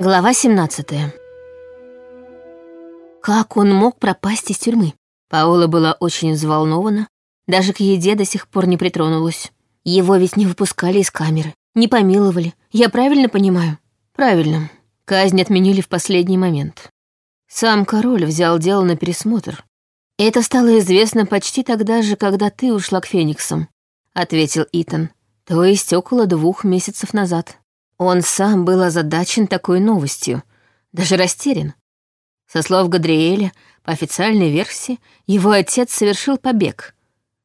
Глава 17 Как он мог пропасть из тюрьмы? Паула была очень взволнована, даже к еде до сих пор не притронулась. Его ведь не выпускали из камеры, не помиловали. Я правильно понимаю? Правильно. Казнь отменили в последний момент. Сам король взял дело на пересмотр. Это стало известно почти тогда же, когда ты ушла к Фениксам, ответил Итан. То есть около двух месяцев назад. Он сам был озадачен такой новостью, даже растерян. Со слов Гадриэля, по официальной версии, его отец совершил побег.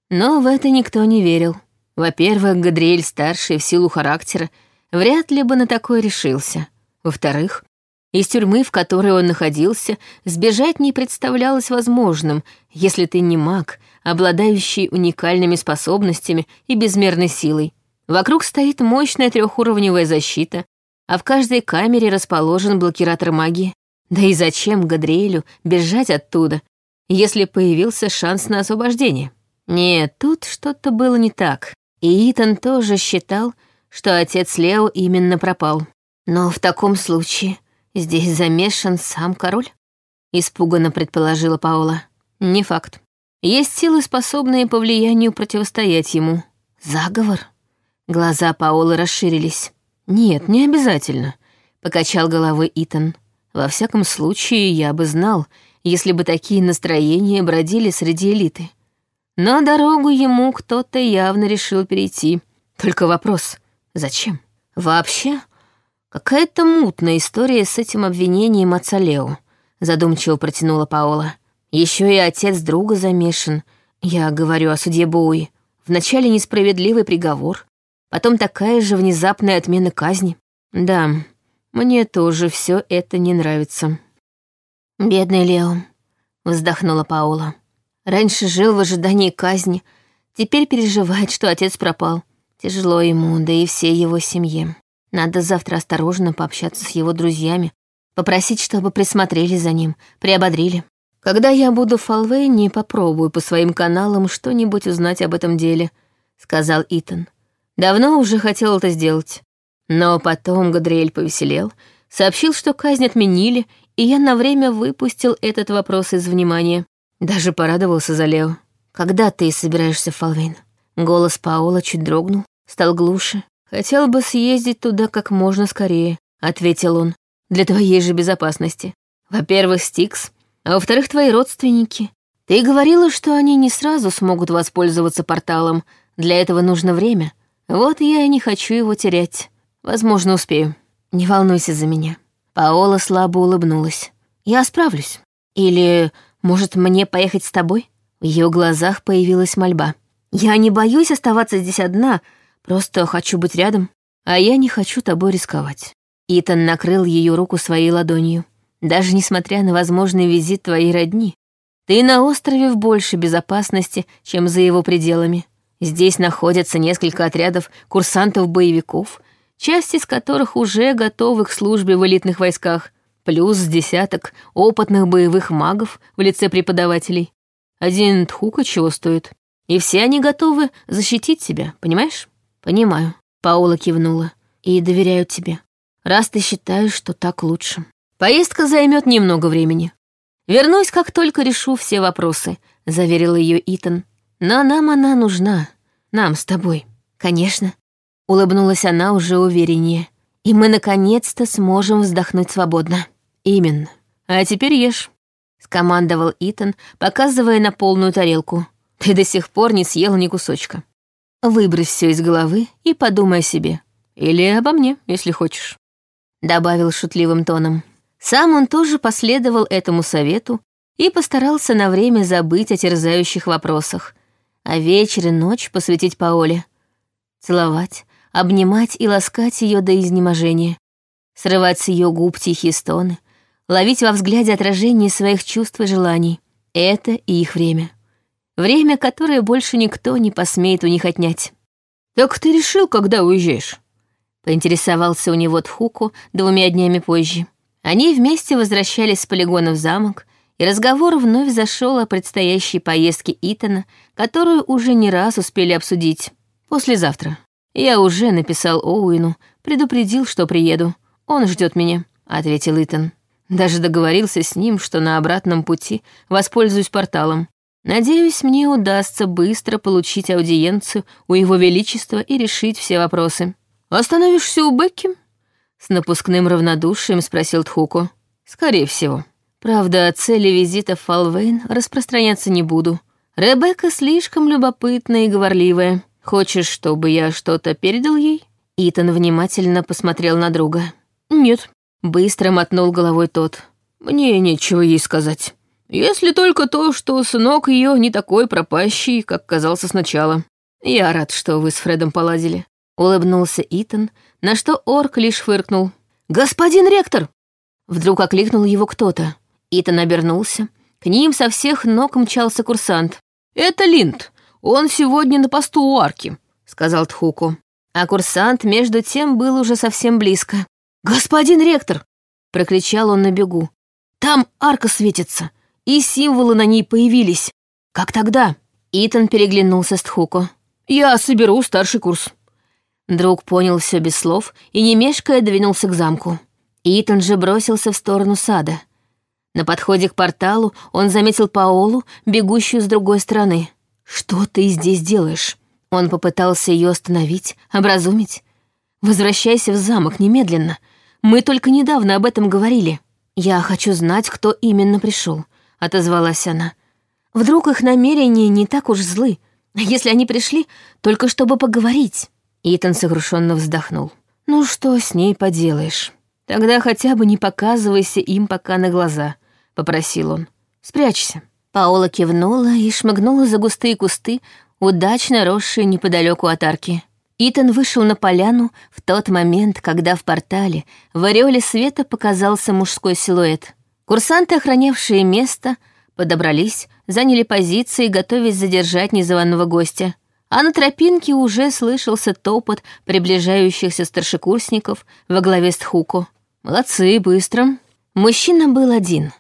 Но в это никто не верил. Во-первых, Гадриэль старший в силу характера вряд ли бы на такое решился. Во-вторых, из тюрьмы, в которой он находился, сбежать не представлялось возможным, если ты не маг, обладающий уникальными способностями и безмерной силой. Вокруг стоит мощная трехуровневая защита, а в каждой камере расположен блокиратор магии. Да и зачем Гадриэлю бежать оттуда, если появился шанс на освобождение? Нет, тут что-то было не так. И Итан тоже считал, что отец Лео именно пропал. Но в таком случае здесь замешан сам король? Испуганно предположила Паула. Не факт. Есть силы, способные по влиянию противостоять ему. Заговор? Глаза Паолы расширились. «Нет, не обязательно», — покачал головой Итан. «Во всяком случае, я бы знал, если бы такие настроения бродили среди элиты. Но дорогу ему кто-то явно решил перейти. Только вопрос, зачем? Вообще, какая-то мутная история с этим обвинением отца Лео», — задумчиво протянула Паола. Еще и отец друга замешан. Я говорю о суде Боуи. Вначале несправедливый приговор, Потом такая же внезапная отмена казни. Да, мне тоже все это не нравится. Бедный Лео, вздохнула Паула. Раньше жил в ожидании казни, теперь переживает, что отец пропал. Тяжело ему, да и всей его семье. Надо завтра осторожно пообщаться с его друзьями, попросить, чтобы присмотрели за ним, приободрили. Когда я буду в Фалвейне, попробую по своим каналам что-нибудь узнать об этом деле, сказал Итан. Давно уже хотел это сделать. Но потом Гадриэль повеселел, сообщил, что казнь отменили, и я на время выпустил этот вопрос из внимания. Даже порадовался за Лео. «Когда ты собираешься в Фалвейн?» Голос Паула чуть дрогнул, стал глуше. «Хотел бы съездить туда как можно скорее», — ответил он. «Для твоей же безопасности. Во-первых, Стикс, а во-вторых, твои родственники. Ты говорила, что они не сразу смогут воспользоваться порталом. Для этого нужно время. Вот я и не хочу его терять. Возможно, успею. Не волнуйся за меня. Паола слабо улыбнулась. Я справлюсь. Или, может, мне поехать с тобой? В ее глазах появилась мольба. Я не боюсь оставаться здесь одна, просто хочу быть рядом. А я не хочу тобой рисковать. Итан накрыл ее руку своей ладонью. Даже несмотря на возможный визит твоей родни, ты на острове в большей безопасности, чем за его пределами. Здесь находятся несколько отрядов курсантов-боевиков, часть из которых уже готовы к службе в элитных войсках, плюс десяток опытных боевых магов в лице преподавателей. Один тхука чего стоит. И все они готовы защитить тебя, понимаешь? Понимаю. Паула кивнула. И доверяют тебе. Раз ты считаешь, что так лучше. Поездка займет немного времени. Вернусь, как только решу все вопросы, заверил ее Итан. Но нам она нужна. Нам с тобой. Конечно. Улыбнулась она уже увереннее. И мы наконец-то сможем вздохнуть свободно. Именно. А теперь ешь. Скомандовал Итан, показывая на полную тарелку. Ты до сих пор не съел ни кусочка. Выбрось все из головы и подумай о себе. Или обо мне, если хочешь. Добавил шутливым тоном. Сам он тоже последовал этому совету и постарался на время забыть о терзающих вопросах, а вечер и ночь посвятить Паоле. Целовать, обнимать и ласкать ее до изнеможения, срывать с ее губ тихие стоны, ловить во взгляде отражение своих чувств и желаний. Это и их время. Время, которое больше никто не посмеет у них отнять. «Так ты решил, когда уезжаешь?» Поинтересовался у него Тхуку двумя днями позже. Они вместе возвращались с полигона в замок, и разговор вновь зашел о предстоящей поездке Итана, которую уже не раз успели обсудить. Послезавтра. Я уже написал Оуэну, предупредил, что приеду. Он ждет меня. — ответил Итан. Даже договорился с ним, что на обратном пути воспользуюсь порталом. Надеюсь, мне удастся быстро получить аудиенцию у Его Величества и решить все вопросы. «Остановишься у Бекки?» С напускным равнодушием спросил Тхуко. «Скорее всего. Правда, о цели визита в Фалвейн распространяться не буду. Ребекка слишком любопытная и говорливая. Хочешь, чтобы я что-то передал ей?» Итан внимательно посмотрел на друга. «Нет», — быстро мотнул головой тот. «Мне нечего ей сказать. Если только то, что сынок ее не такой пропащий, как казался сначала. Я рад, что вы с Фредом поладили. Улыбнулся Итан, на что орк лишь фыркнул. «Господин ректор!» Вдруг окликнул его кто-то. Итан обернулся. К ним со всех ног мчался курсант. «Это Линд. Он сегодня на посту у арки», — сказал Тхуку. А курсант, между тем, был уже совсем близко. «Господин ректор!» — прокричал он на бегу. «Там арка светится и символы на ней появились. Как тогда?» Итан переглянулся с Тхуко. «Я соберу старший курс». Друг понял все без слов и, не мешкая, двинулся к замку. Итан же бросился в сторону сада. На подходе к порталу он заметил Паолу, бегущую с другой стороны. «Что ты здесь делаешь?» Он попытался ее остановить, образумить. «Возвращайся в замок немедленно. Мы только недавно об этом говорили. Я хочу знать, кто именно пришел. — отозвалась она. «Вдруг их намерения не так уж злы, если они пришли только чтобы поговорить?» Итан сокрушенно вздохнул. «Ну что с ней поделаешь? Тогда хотя бы не показывайся им пока на глаза», — попросил он. «Спрячься». Паола кивнула и шмыгнула за густые кусты, удачно росшие неподалеку от арки. Итан вышел на поляну в тот момент, когда в портале в ореоле света показался мужской силуэт. Курсанты, охранявшие место, подобрались, заняли позиции, готовясь задержать незваного гостя. А на тропинке уже слышался топот приближающихся старшекурсников во главе с Тхуко. Молодцы, быстро. Мужчина был один.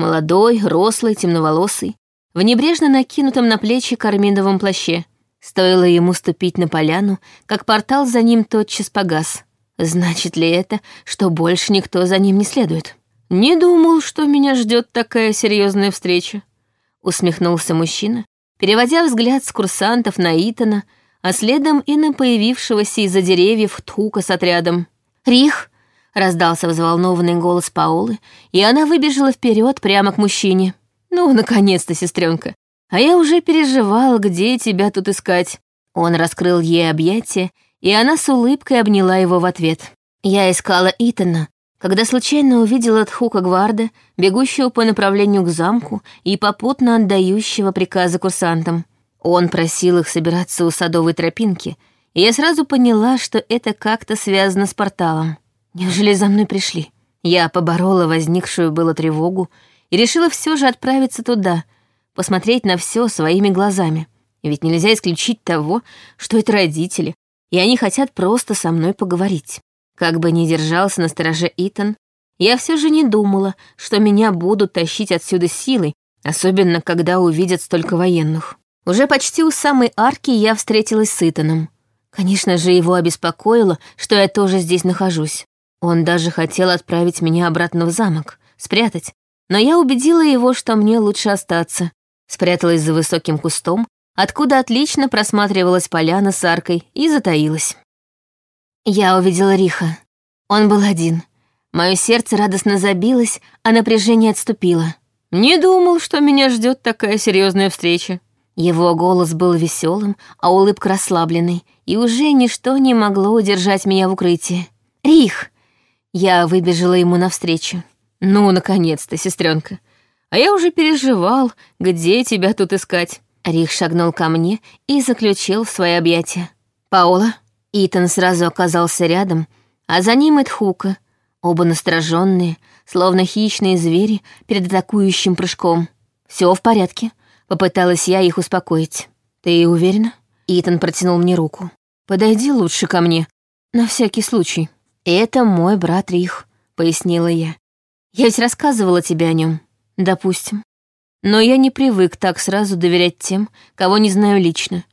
Молодой, рослый, темноволосый, в небрежно накинутом на плечи карминовом плаще. Стоило ему ступить на поляну, как портал за ним тотчас погас. Значит ли это, что больше никто за ним не следует? «Не думал, что меня ждет такая серьезная встреча», — усмехнулся мужчина, переводя взгляд с курсантов на Итана, а следом и на появившегося из-за деревьев Тхука с отрядом. «Рих!» — раздался взволнованный голос Паулы, и она выбежала вперед прямо к мужчине. «Ну, наконец-то, сестренка! А я уже переживала, где тебя тут искать». Он раскрыл ей объятия, и она с улыбкой обняла его в ответ. «Я искала Итана, когда случайно увидела Тхука Гварда, бегущего по направлению к замку и попутно отдающего приказы курсантам. Он просил их собираться у садовой тропинки, и я сразу поняла, что это как-то связано с порталом. Неужели за мной пришли? Я поборола возникшую было тревогу и решила все же отправиться туда, посмотреть на все своими глазами. Ведь нельзя исключить того, что это родители, и они хотят просто со мной поговорить. Как бы ни держался на стороже Итан, я все же не думала, что меня будут тащить отсюда силой, особенно когда увидят столько военных. Уже почти у самой арки я встретилась с Итаном. Конечно же, его обеспокоило, что я тоже здесь нахожусь. Он даже хотел отправить меня обратно в замок, спрятать, но я убедила его, что мне лучше остаться. Спряталась за высоким кустом, откуда отлично просматривалась поляна с аркой, и затаилась. Я увидела Риха. Он был один. Мое сердце радостно забилось, а напряжение отступило. Не думал, что меня ждет такая серьезная встреча. Его голос был веселым, а улыбка расслабленной, и уже ничто не могло удержать меня в укрытии. «Рих!» Я выбежала ему навстречу. «Ну, наконец-то, сестренка. А я уже переживал, где тебя тут искать». Рих шагнул ко мне и заключил в свои объятия. «Паула, Итан сразу оказался рядом, а за ним и Тхука, оба настороженные, словно хищные звери перед атакующим прыжком. Все в порядке», — попыталась я их успокоить. «Ты уверена?» Итан протянул мне руку. «Подойди лучше ко мне, на всякий случай». «Это мой брат Рих», — пояснила я. «Я ведь рассказывала тебе о нем. Допустим. Но я не привык так сразу доверять тем, кого не знаю лично.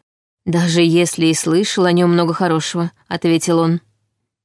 «Даже если и слышал о нем много хорошего», — ответил он.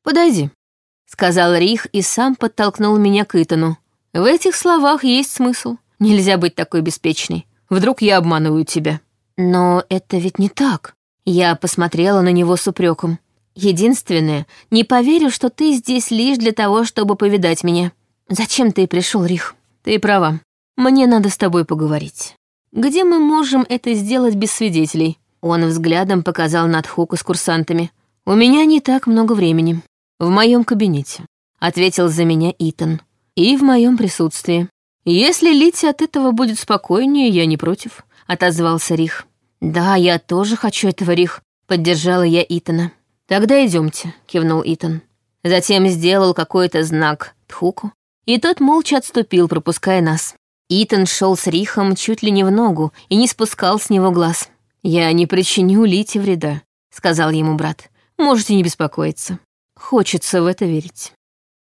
«Подойди», — сказал Рих и сам подтолкнул меня к Итану. В этих словах есть смысл. Нельзя быть такой беспечной. Вдруг я обманываю тебя. Но это ведь не так. Я посмотрела на него с упреком. Единственное, не поверю, что ты здесь лишь для того, чтобы повидать меня. Зачем ты пришел, Рих? Ты права. Мне надо с тобой поговорить. Где мы можем это сделать без свидетелей? Он взглядом показал над Хуку с курсантами. У меня не так много времени. В моем кабинете, ответил за меня Итан. И в моем присутствии. Если Лите от этого будет спокойнее, я не против, отозвался Рих. Да, я тоже хочу этого, Рих, поддержала я Итана. «Тогда идемте», — кивнул Итан. Затем сделал какой-то знак Тхуку, и тот молча отступил, пропуская нас. Итан шел с Рихом чуть ли не в ногу и не спускал с него глаз. «Я не причиню Лите вреда», — сказал ему брат. «Можете не беспокоиться. Хочется в это верить».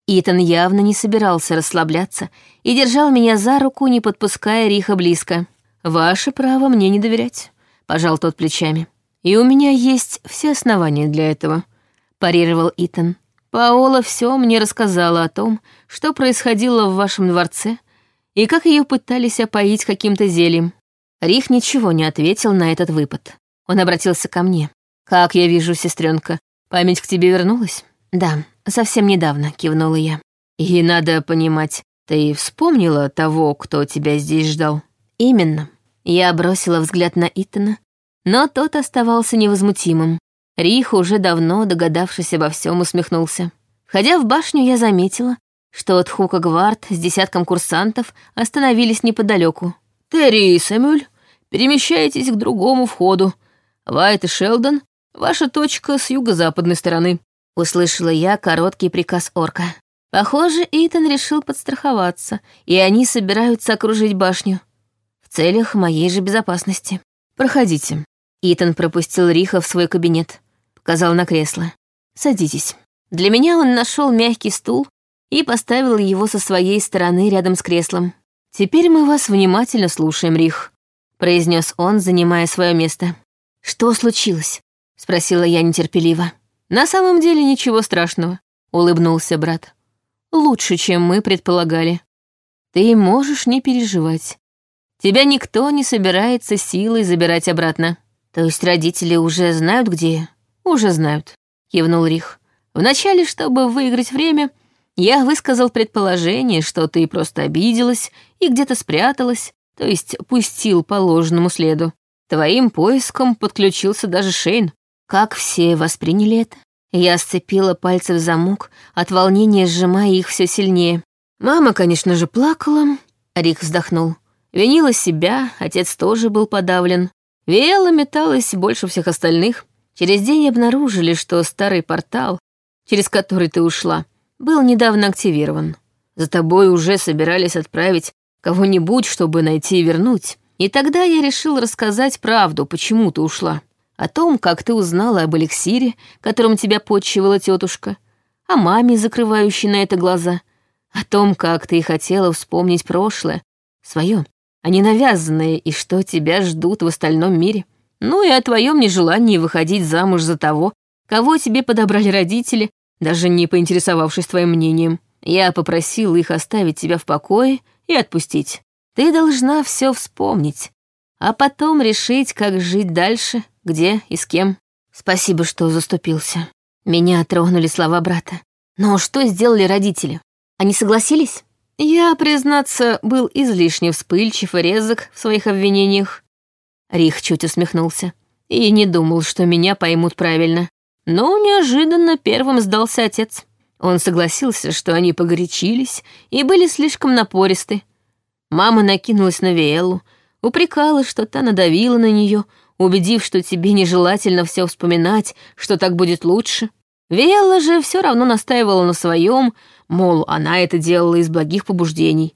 Итан явно не собирался расслабляться и держал меня за руку, не подпуская Риха близко. «Ваше право мне не доверять», — пожал тот плечами. И у меня есть все основания для этого», — парировал Итан. «Паола все мне рассказала о том, что происходило в вашем дворце и как ее пытались опоить каким-то зельем». Рих ничего не ответил на этот выпад. Он обратился ко мне. «Как я вижу, сестренка, память к тебе вернулась?» «Да, совсем недавно», — кивнула я. «И надо понимать, ты вспомнила того, кто тебя здесь ждал?» «Именно». Я бросила взгляд на Итана, но тот оставался невозмутимым. Рих, уже давно догадавшись обо всем, усмехнулся. Входя в башню, я заметила, что от Хука Гвард с десятком курсантов остановились неподалеку. «Терри и Сэмюль, перемещайтесь к другому входу. Вайт и Шелдон, ваша точка с юго-западной стороны», — услышала я короткий приказ орка. Похоже, Итан решил подстраховаться, и они собираются окружить башню. В целях моей же безопасности. «Проходите», Итан пропустил Риха в свой кабинет. Показал на кресло. «Садитесь». Для меня он нашел мягкий стул и поставил его со своей стороны рядом с креслом. «Теперь мы вас внимательно слушаем, Рих», — произнес он, занимая свое место. «Что случилось?» — спросила я нетерпеливо. «На самом деле ничего страшного», — улыбнулся брат. «Лучше, чем мы предполагали. Ты можешь не переживать. Тебя никто не собирается силой забирать обратно». «То есть родители уже знают, где я?» «Уже знают», — кивнул Рих. «Вначале, чтобы выиграть время, я высказал предположение, что ты просто обиделась и где-то спряталась, то есть пустил по ложному следу. Твоим поиском подключился даже Шейн. Как все восприняли это?» Я сцепила пальцы в замок, от волнения сжимая их все сильнее. Мама, конечно же, плакала. Рик вздохнул. Винила себя, отец тоже был подавлен. Виэла металась больше всех остальных. Через день обнаружили, что старый портал, через который ты ушла, был недавно активирован. За тобой уже собирались отправить кого-нибудь, чтобы найти и вернуть. И тогда я решил рассказать правду, почему ты ушла. О том, как ты узнала об эликсире, которым тебя подчивала тетушка, о маме, закрывающей на это глаза, о том, как ты хотела вспомнить прошлое, свое, не навязанные, и что тебя ждут в остальном мире. Ну и о твоем нежелании выходить замуж за того, кого тебе подобрали родители, даже не поинтересовавшись твоим мнением. Я попросил их оставить тебя в покое и отпустить. Ты должна все вспомнить, а потом решить, как жить дальше, где и с кем. Спасибо, что заступился. Меня тронули слова брата. Но что сделали родители? Они согласились? Я, признаться, был излишне вспыльчив и резок в своих обвинениях. Рих чуть усмехнулся. И не думал, что меня поймут правильно. Но неожиданно первым сдался отец. Он согласился, что они погорячились и были слишком напористы. Мама накинулась на Виэлу, упрекала, что та надавила на нее, убедив, что тебе нежелательно все вспоминать, что так будет лучше. Виэлла же все равно настаивала на своем, мол, она это делала из благих побуждений,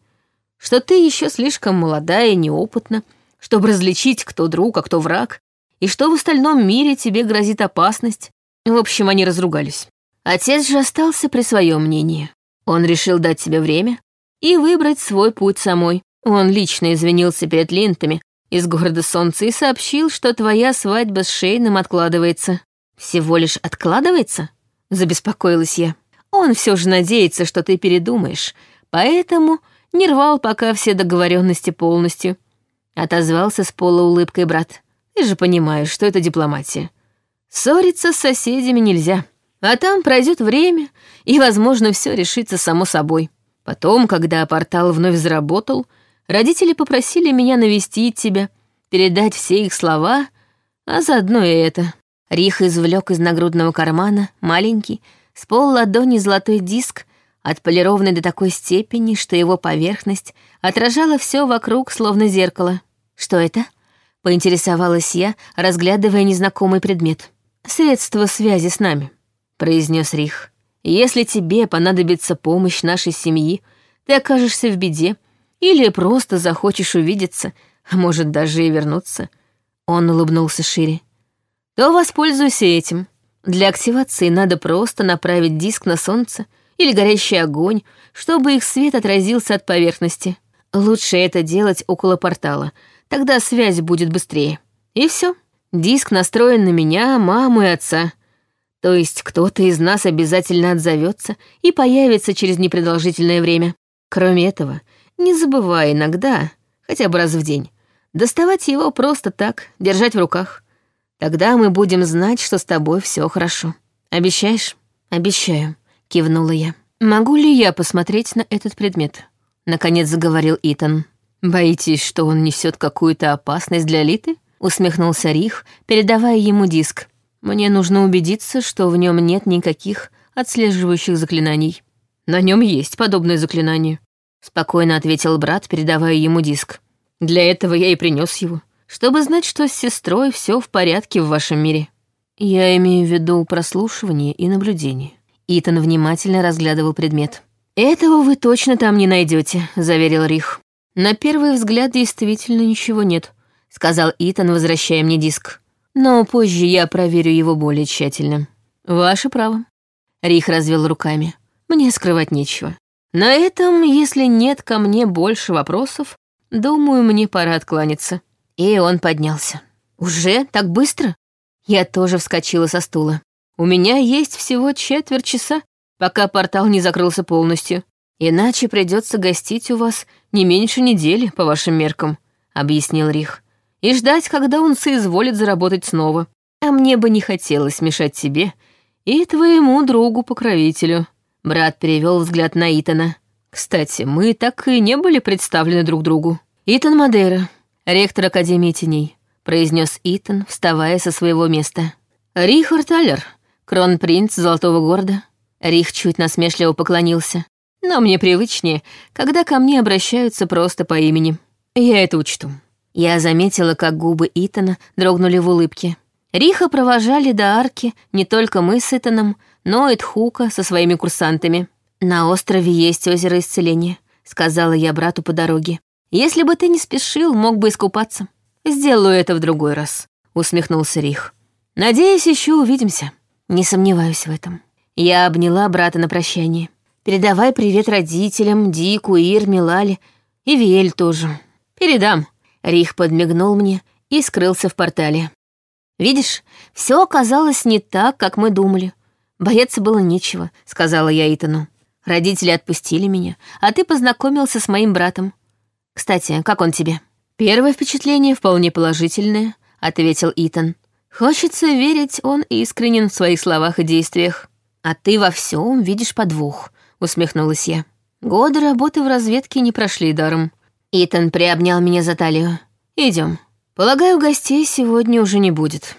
что ты еще слишком молодая и неопытна, чтобы различить, кто друг, а кто враг, и что в остальном мире тебе грозит опасность. В общем, они разругались. Отец же остался при своем мнении. Он решил дать себе время и выбрать свой путь самой. Он лично извинился перед линтами из города Солнца и сообщил, что твоя свадьба с Шейном откладывается. Всего лишь откладывается? Забеспокоилась я. Он все же надеется, что ты передумаешь, поэтому не рвал пока все договоренности полностью. Отозвался с пола улыбкой брат. Ты же понимаешь, что это дипломатия. Ссориться с соседями нельзя. А там пройдет время, и, возможно, все решится само собой. Потом, когда портал вновь заработал, родители попросили меня навестить тебя, передать все их слова, а заодно и это. Рих извлек из нагрудного кармана маленький, с пол ладони золотой диск, отполированный до такой степени, что его поверхность отражала все вокруг, словно зеркало. «Что это?» — поинтересовалась я, разглядывая незнакомый предмет. «Средство связи с нами», — произнес Рих. «Если тебе понадобится помощь нашей семьи, ты окажешься в беде или просто захочешь увидеться, а может даже и вернуться». Он улыбнулся шире. «То воспользуйся этим. Для активации надо просто направить диск на солнце или горящий огонь, чтобы их свет отразился от поверхности. Лучше это делать около портала, тогда связь будет быстрее. И все. Диск настроен на меня, маму и отца. То есть кто-то из нас обязательно отзовется и появится через непродолжительное время. Кроме этого, не забывай иногда, хотя бы раз в день, доставать его просто так, держать в руках. Тогда мы будем знать, что с тобой все хорошо. Обещаешь? Обещаю, кивнула я. Могу ли я посмотреть на этот предмет? Наконец заговорил Итан. Боитесь, что он несет какую-то опасность для Литы? усмехнулся Рих, передавая ему диск. Мне нужно убедиться, что в нем нет никаких отслеживающих заклинаний. На нем есть подобное заклинание, спокойно ответил брат, передавая ему диск. Для этого я и принес его, чтобы знать, что с сестрой все в порядке в вашем мире. Я имею в виду прослушивание и наблюдение. Итан внимательно разглядывал предмет. «Этого вы точно там не найдете, заверил Рих. «На первый взгляд действительно ничего нет», — сказал Итан, возвращая мне диск. «Но позже я проверю его более тщательно». «Ваше право». Рих развел руками. «Мне скрывать нечего. На этом, если нет ко мне больше вопросов, думаю, мне пора откланяться». И он поднялся. «Уже? Так быстро?» Я тоже вскочила со стула. «У меня есть всего четверть часа, пока портал не закрылся полностью. Иначе придется гостить у вас не меньше недели, по вашим меркам», — объяснил Рих и ждать, когда он соизволит заработать снова. А мне бы не хотелось мешать себе и твоему другу-покровителю». Брат перевел взгляд на Итана. «Кстати, мы так и не были представлены друг другу. Итан Мадейра, ректор Академии Теней», — произнес Итан, вставая со своего места. «Рихард Аллер, кронпринц Золотого города». Рих чуть насмешливо поклонился. «Но мне привычнее, когда ко мне обращаются просто по имени. Я это учту». Я заметила, как губы Итана дрогнули в улыбке. Риха провожали до арки не только мы с Итаном, но и Тхука со своими курсантами. «На острове есть озеро исцеления», — сказала я брату по дороге. «Если бы ты не спешил, мог бы искупаться». «Сделаю это в другой раз», — усмехнулся Рих. «Надеюсь, еще увидимся». «Не сомневаюсь в этом». Я обняла брата на прощание. «Передавай привет родителям, Дику, Ирме, Лале и Виэль тоже». «Передам», Рих подмигнул мне и скрылся в портале. «Видишь, все оказалось не так, как мы думали. Бояться было нечего», — сказала я Итану. «Родители отпустили меня, а ты познакомился с моим братом. Кстати, как он тебе?» «Первое впечатление вполне положительное», — ответил Итан. «Хочется верить, он искренен в своих словах и действиях. А ты во всем видишь подвох», — усмехнулась я. «Годы работы в разведке не прошли даром. Итан приобнял меня за талию. Идем. Полагаю, гостей сегодня уже не будет.